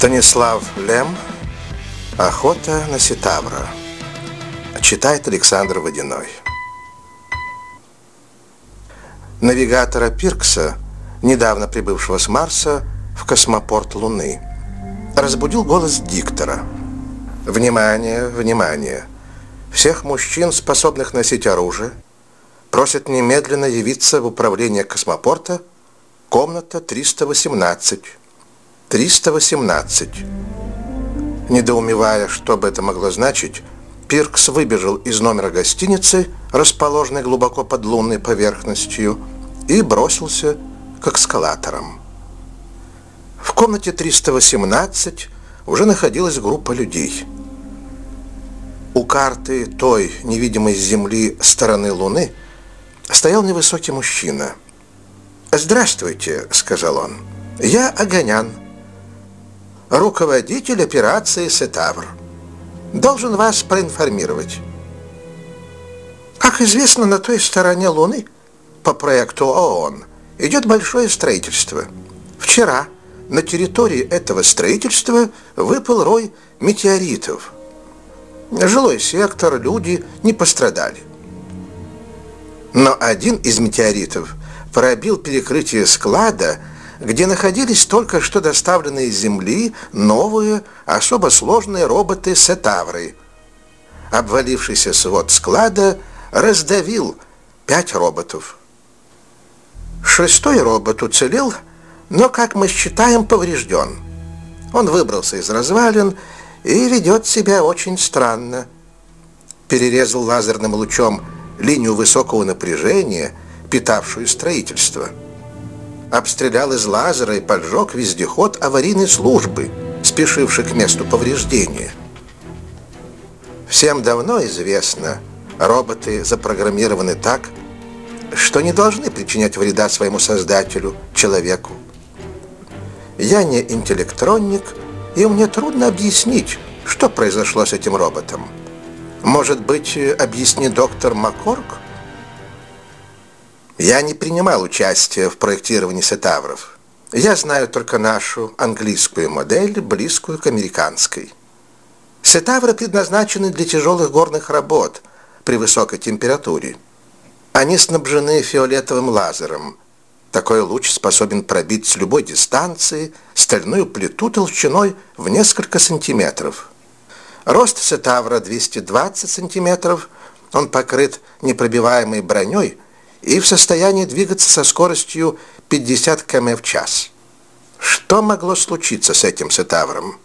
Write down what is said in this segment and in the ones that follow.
Станислав Лем «Охота на Ситавра» Читает Александр Водяной Навигатора Пиркса, недавно прибывшего с Марса в космопорт Луны, разбудил голос диктора. «Внимание, внимание! Всех мужчин, способных носить оружие, просят немедленно явиться в управление космопорта, комната 318». 318. Недоумевая, что бы это могло значить, Пиркс выбежал из номера гостиницы, расположенной глубоко под лунной поверхностью, и бросился к эскалаторам. В комнате 318 уже находилась группа людей. У карты той невидимой с Земли стороны Луны стоял невысокий мужчина. «Здравствуйте», — сказал он. «Я Огонян» руководитель операции «Сетавр». Должен вас проинформировать. Как известно, на той стороне Луны по проекту ООН идет большое строительство. Вчера на территории этого строительства выпал рой метеоритов. Жилой сектор, люди не пострадали. Но один из метеоритов пробил перекрытие склада где находились только что доставленные из Земли новые, особо сложные роботы-сетавры. Обвалившийся свод склада раздавил пять роботов. Шестой робот уцелел, но, как мы считаем, поврежден. Он выбрался из развалин и ведет себя очень странно. Перерезал лазерным лучом линию высокого напряжения, питавшую строительство обстрелял из лазера и поджег вездеход аварийной службы, спешивший к месту повреждения. Всем давно известно, роботы запрограммированы так, что не должны причинять вреда своему создателю, человеку. Я не интеллектронник, и мне трудно объяснить, что произошло с этим роботом. Может быть, объяснит доктор Маккорк? Я не принимал участия в проектировании сетавров. Я знаю только нашу английскую модель, близкую к американской. Сетавры предназначены для тяжелых горных работ при высокой температуре. Они снабжены фиолетовым лазером. Такой луч способен пробить с любой дистанции стальную плиту толщиной в несколько сантиметров. Рост сетавра 220 сантиметров, он покрыт непробиваемой броней – и в состоянии двигаться со скоростью 50 км в час. Что могло случиться с этим сетавром?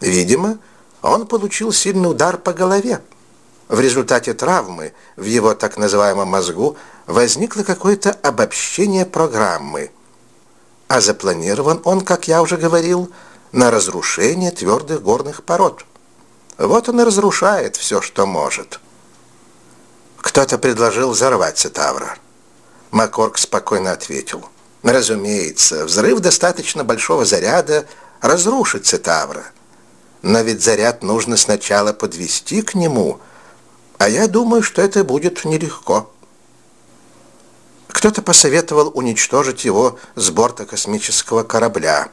Видимо, он получил сильный удар по голове. В результате травмы в его так называемом мозгу возникло какое-то обобщение программы. А запланирован он, как я уже говорил, на разрушение твердых горных пород. Вот он и разрушает все, что может. Кто-то предложил взорвать Сетавра. Макорг спокойно ответил. Разумеется, взрыв достаточно большого заряда разрушит Цитавра. Но ведь заряд нужно сначала подвести к нему, а я думаю, что это будет нелегко. Кто-то посоветовал уничтожить его с борта космического корабля.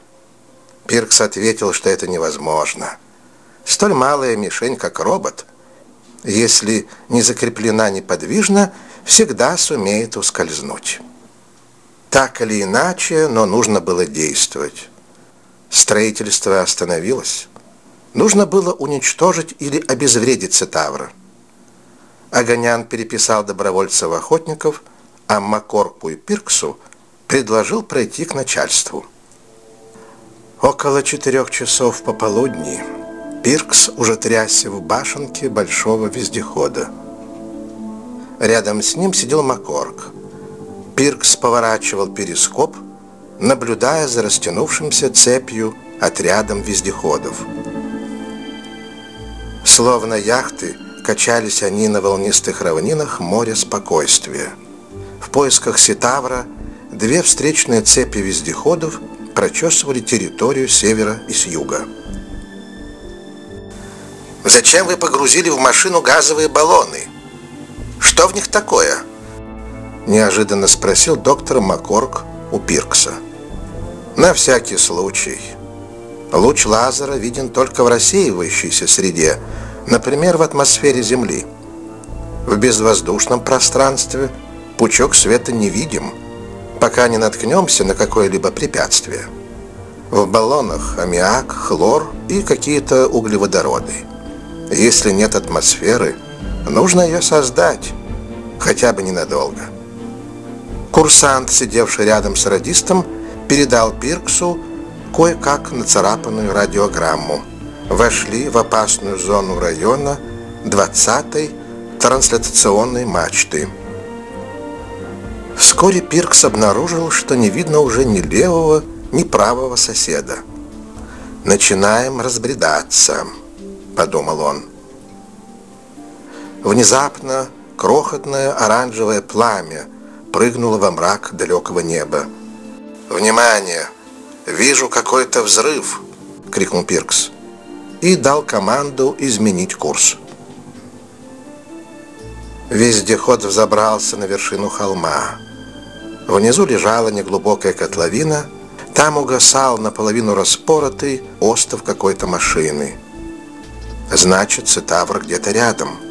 Пиркс ответил, что это невозможно. Столь малая мишень, как робот, если не закреплена неподвижно, всегда сумеет ускользнуть. Так или иначе, но нужно было действовать. Строительство остановилось. Нужно было уничтожить или обезвредить Цитавра. Огонян переписал добровольцев-охотников, а Макорку и Пирксу предложил пройти к начальству. Около четырех часов пополудни Пиркс уже трясся в башенке большого вездехода. Рядом с ним сидел Макорг. Пиркс поворачивал перископ, наблюдая за растянувшимся цепью отрядом вездеходов. Словно яхты, качались они на волнистых равнинах моря спокойствия. В поисках Ситавра две встречные цепи вездеходов прочесывали территорию севера и с юга. «Зачем вы погрузили в машину газовые баллоны?» Что в них такое?» Неожиданно спросил доктор Макорг у Пиркса. «На всякий случай. Луч лазера виден только в рассеивающейся среде, например, в атмосфере Земли. В безвоздушном пространстве пучок света невидим, пока не наткнемся на какое-либо препятствие. В баллонах аммиак, хлор и какие-то углеводороды. Если нет атмосферы, нужно ее создать, хотя бы ненадолго. Курсант, сидевший рядом с радистом, передал Пирксу кое-как нацарапанную радиограмму. Вошли в опасную зону района 20-й трансляционной мачты. Вскоре Пиркс обнаружил, что не видно уже ни левого, ни правого соседа. «Начинаем разбредаться», — подумал он. Внезапно крохотное оранжевое пламя прыгнуло во мрак далекого неба. «Внимание! Вижу какой-то взрыв!» — крикнул Пиркс и дал команду изменить курс. Вездеход взобрался на вершину холма. Внизу лежала неглубокая котловина, там угасал наполовину распоротый остов какой-то машины. Значит, Цитавр где-то рядом.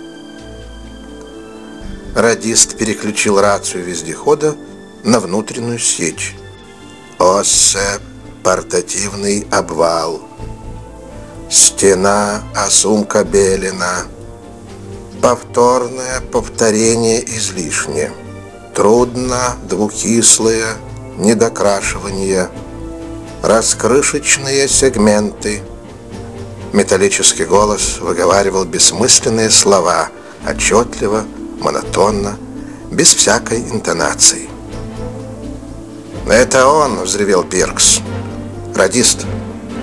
Радист переключил рацию вездехода на внутреннюю сеть. Осе портативный обвал. Стена Асумка Белина. Повторное повторение излишне. Трудно, двухкислое, недокрашивание. Раскрышечные сегменты. Металлический голос выговаривал бессмысленные слова, отчетливо, монотонно, без всякой интонации. «Это он!» — взревел Пиркс. «Радист,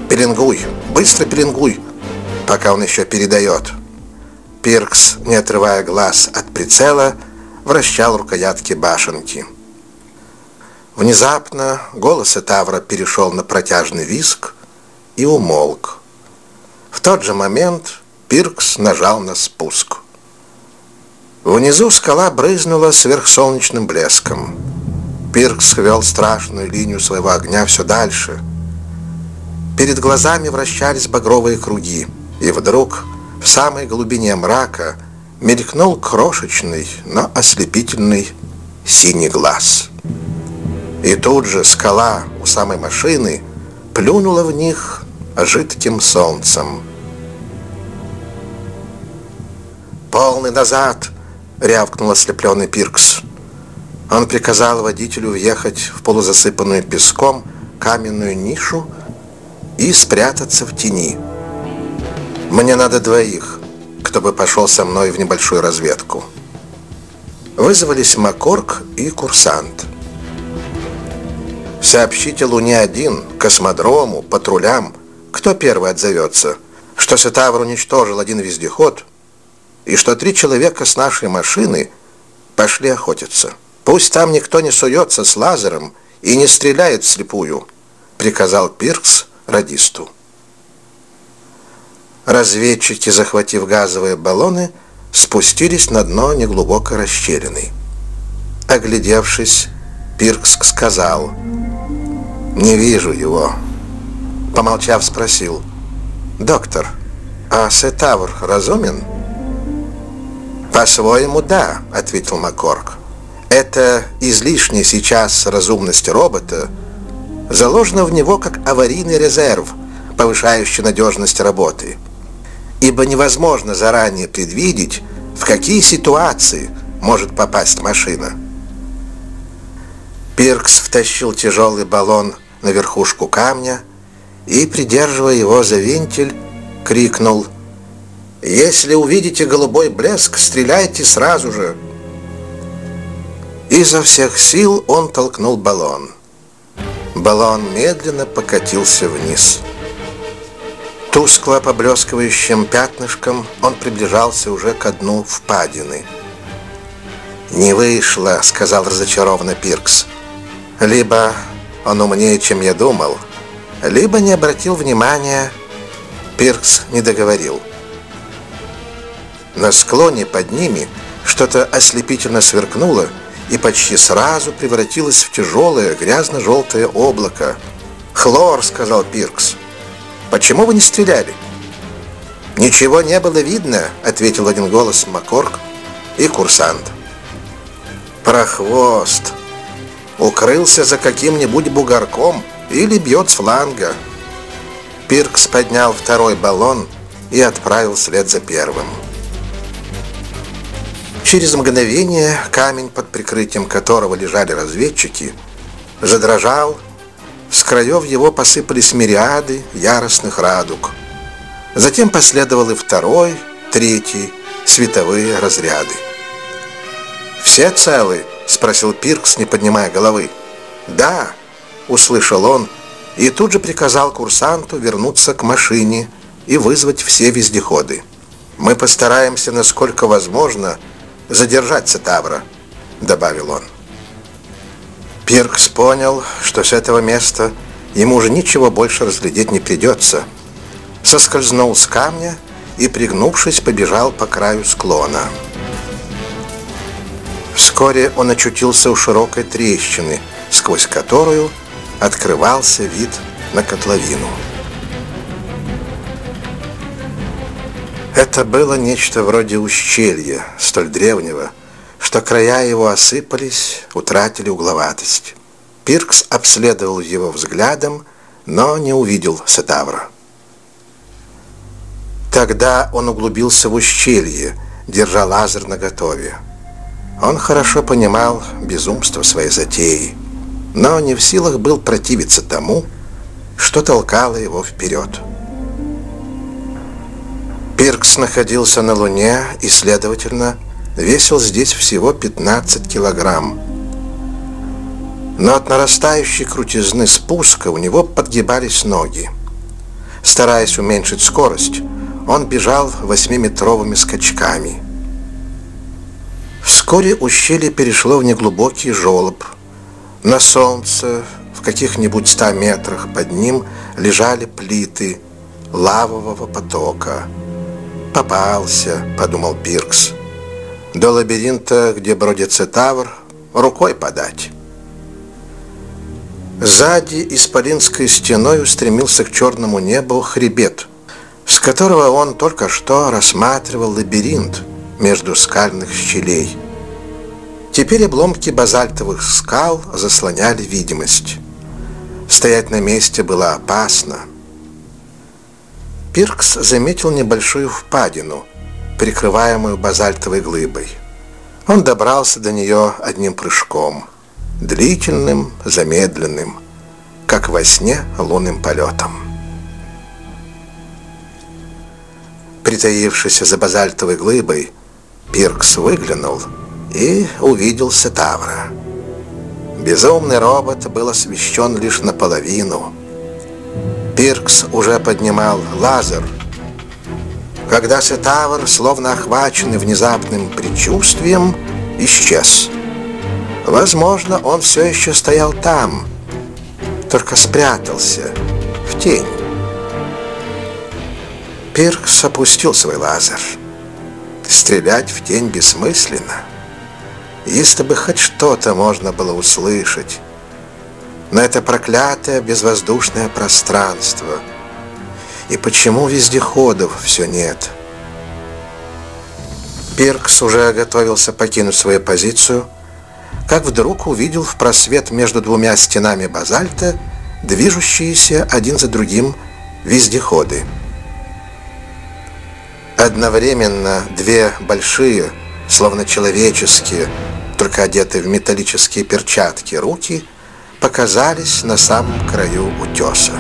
пеленгуй, быстро пеленгуй, пока он еще передает». Пиркс, не отрывая глаз от прицела, вращал рукоятки башенки. Внезапно голос Этавра перешел на протяжный виск и умолк. В тот же момент Пиркс нажал на спуск. Внизу скала брызнула сверхсолнечным блеском. Пиркс вел страшную линию своего огня все дальше. Перед глазами вращались багровые круги, и вдруг в самой глубине мрака мелькнул крошечный, но ослепительный синий глаз. И тут же скала у самой машины плюнула в них жидким солнцем. «Полный назад!» — рявкнул ослепленный Пиркс. Он приказал водителю въехать в полузасыпанную песком каменную нишу и спрятаться в тени. «Мне надо двоих, кто бы пошел со мной в небольшую разведку». Вызвались Макорг и курсант. «Сообщите Луне-1, космодрому, патрулям, кто первый отзовется, что Сетавр уничтожил один вездеход и что три человека с нашей машины пошли охотиться». «Пусть там никто не суется с лазером и не стреляет вслепую», — приказал Пиркс радисту. Разведчики, захватив газовые баллоны, спустились на дно неглубокой расщелины. Оглядевшись, Пиркс сказал, «Не вижу его». Помолчав, спросил, «Доктор, а Сетавр разумен?» «По-своему, да», — ответил Маккорк. Эта излишняя сейчас разумность робота заложена в него как аварийный резерв, повышающий надежность работы. Ибо невозможно заранее предвидеть, в какие ситуации может попасть машина. Пиркс втащил тяжелый баллон на верхушку камня и, придерживая его за вентиль, крикнул «Если увидите голубой блеск, стреляйте сразу же!» Изо всех сил он толкнул баллон. Баллон медленно покатился вниз. Тускло поблескивающим пятнышком он приближался уже к дну впадины. «Не вышло», — сказал разочарованно Пиркс. «Либо он умнее, чем я думал, либо не обратил внимания». Пиркс не договорил. На склоне под ними что-то ослепительно сверкнуло, и почти сразу превратилась в тяжелое грязно-желтое облако. «Хлор», — сказал Пиркс. Почему вы не стреляли?» «Ничего не было видно», — ответил один голос Макорг и курсант. «Прохвост! Укрылся за каким-нибудь бугорком или бьет с фланга». Пиркс поднял второй баллон и отправил след за первым. Через мгновение камень, под прикрытием которого лежали разведчики, задрожал, с краев его посыпались мириады яростных радуг. Затем последовал и второй, третий, световые разряды. «Все целы?» — спросил Пиркс, не поднимая головы. «Да», — услышал он, и тут же приказал курсанту вернуться к машине и вызвать все вездеходы. «Мы постараемся, насколько возможно, задержать Цетавра», — добавил он. Пиркс понял, что с этого места ему уже ничего больше разглядеть не придется. Соскользнул с камня и, пригнувшись, побежал по краю склона. Вскоре он очутился у широкой трещины, сквозь которую открывался вид на котловину. Это было нечто вроде ущелья, столь древнего, что края его осыпались, утратили угловатость. Пиркс обследовал его взглядом, но не увидел Сетавра. Тогда он углубился в ущелье, держа лазер наготове. Он хорошо понимал безумство своей затеи, но не в силах был противиться тому, что толкало его вперед. Пиркс находился на Луне и, следовательно, весил здесь всего 15 килограмм. Но от нарастающей крутизны спуска у него подгибались ноги. Стараясь уменьшить скорость, он бежал восьмиметровыми скачками. Вскоре ущелье перешло в неглубокий желоб. На солнце, в каких-нибудь ста метрах под ним, лежали плиты лавового потока. «Попался», — подумал Пиркс. До лабиринта, где бродится Тавр, рукой подать. Сзади исполинской стеной устремился к черному небу хребет, с которого он только что рассматривал лабиринт между скальных щелей. Теперь обломки базальтовых скал заслоняли видимость. Стоять на месте было опасно. Пиркс заметил небольшую впадину – прикрываемую базальтовой глыбой. Он добрался до нее одним прыжком, длительным, замедленным, как во сне лунным полетом. Притаившись за базальтовой глыбой, Пиркс выглянул и увидел Сетавра. Безумный робот был освещен лишь наполовину. Пиркс уже поднимал лазер — когда Сетавр, словно охваченный внезапным предчувствием, исчез. Возможно, он все еще стоял там, только спрятался в тень. Пиркс опустил свой лазер. Стрелять в тень бессмысленно. Если бы хоть что-то можно было услышать. Но это проклятое безвоздушное пространство — и почему вездеходов все нет? Пиркс уже готовился покинуть свою позицию, как вдруг увидел в просвет между двумя стенами базальта движущиеся один за другим вездеходы. Одновременно две большие, словно человеческие, только одетые в металлические перчатки руки, показались на самом краю утеса.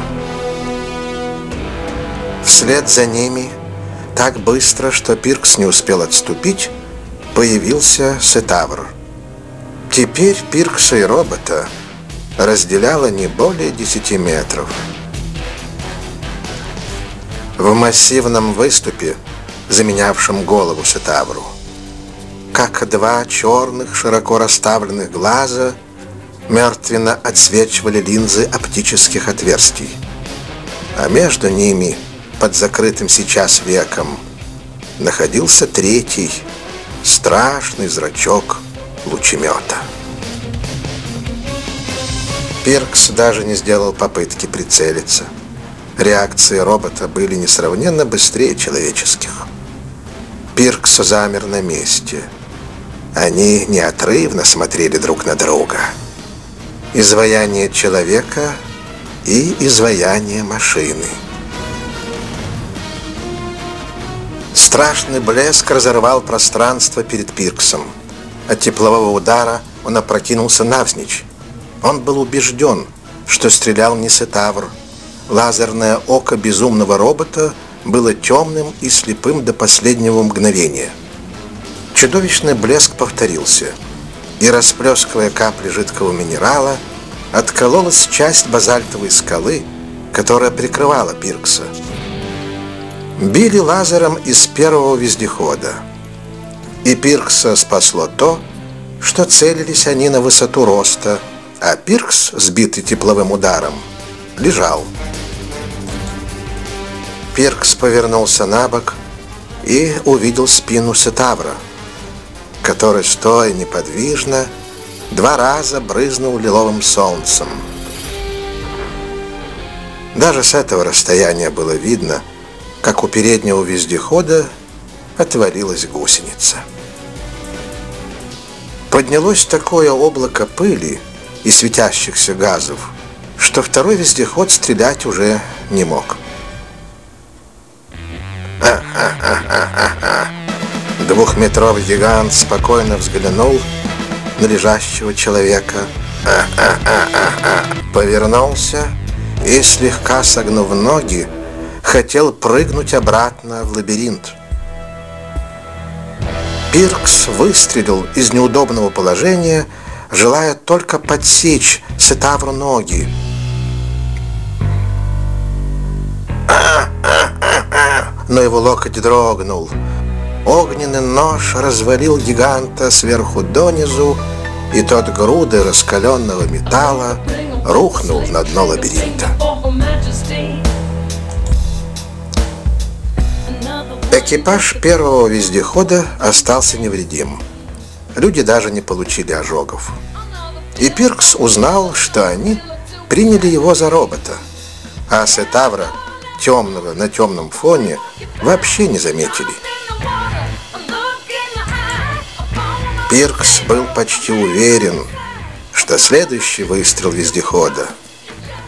Вслед за ними, так быстро, что Пиркс не успел отступить, появился Сетавр. Теперь Пиркса и робота разделяло не более 10 метров. В массивном выступе, заменявшем голову Сетавру, как два черных, широко расставленных глаза, мертвенно отсвечивали линзы оптических отверстий. А между ними – под закрытым сейчас веком находился третий, страшный зрачок лучемета. Пиркс даже не сделал попытки прицелиться. Реакции робота были несравненно быстрее человеческих. Пиркс замер на месте. Они неотрывно смотрели друг на друга. Изваяние человека и изваяние машины. Страшный блеск разорвал пространство перед Пирксом. От теплового удара он опрокинулся навзничь. Он был убежден, что стрелял не Сетавр. Лазерное око безумного робота было темным и слепым до последнего мгновения. Чудовищный блеск повторился, и, расплескивая капли жидкого минерала, откололась часть базальтовой скалы, которая прикрывала Пиркса. Били лазером из первого вездехода. И Пиркса спасло то, что целились они на высоту роста, а Пиркс, сбитый тепловым ударом, лежал. Пиркс повернулся на бок и увидел спину Сетавра, который, стоя неподвижно, два раза брызнул лиловым солнцем. Даже с этого расстояния было видно, как у переднего вездехода отвалилась гусеница. Поднялось такое облако пыли и светящихся газов, что второй вездеход стрелять уже не мог. Двухметровый гигант спокойно взглянул на лежащего человека, повернулся и, слегка согнув ноги, хотел прыгнуть обратно в лабиринт. Пиркс выстрелил из неудобного положения, желая только подсечь Сетавру ноги. Но его локоть дрогнул. Огненный нож развалил гиганта сверху донизу, и тот груды раскаленного металла рухнул на дно лабиринта. Экипаж первого вездехода остался невредим. Люди даже не получили ожогов. И Пиркс узнал, что они приняли его за робота, а Сетавра, темного на темном фоне, вообще не заметили. Пиркс был почти уверен, что следующий выстрел вездехода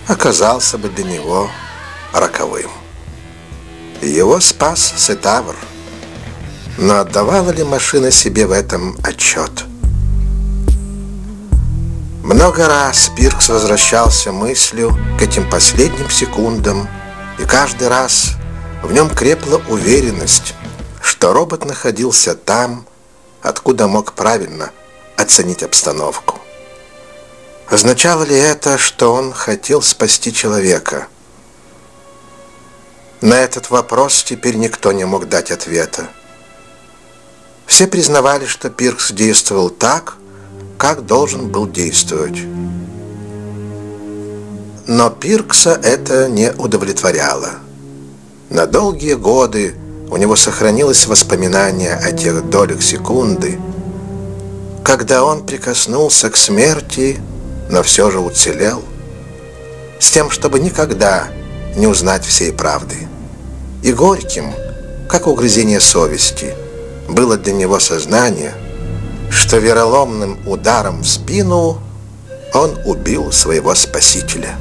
оказался бы для него роковым. Его спас Сетавр. Но отдавала ли машина себе в этом отчет? Много раз Пиркс возвращался мыслью к этим последним секундам, и каждый раз в нем крепла уверенность, что робот находился там, откуда мог правильно оценить обстановку. Означало ли это, что он хотел спасти человека – на этот вопрос теперь никто не мог дать ответа. Все признавали, что Пиркс действовал так, как должен был действовать. Но Пиркса это не удовлетворяло. На долгие годы у него сохранилось воспоминание о тех долях секунды, когда он прикоснулся к смерти, но все же уцелел, с тем, чтобы никогда не узнать всей правды и горьким, как угрызение совести, было для него сознание, что вероломным ударом в спину он убил своего спасителя.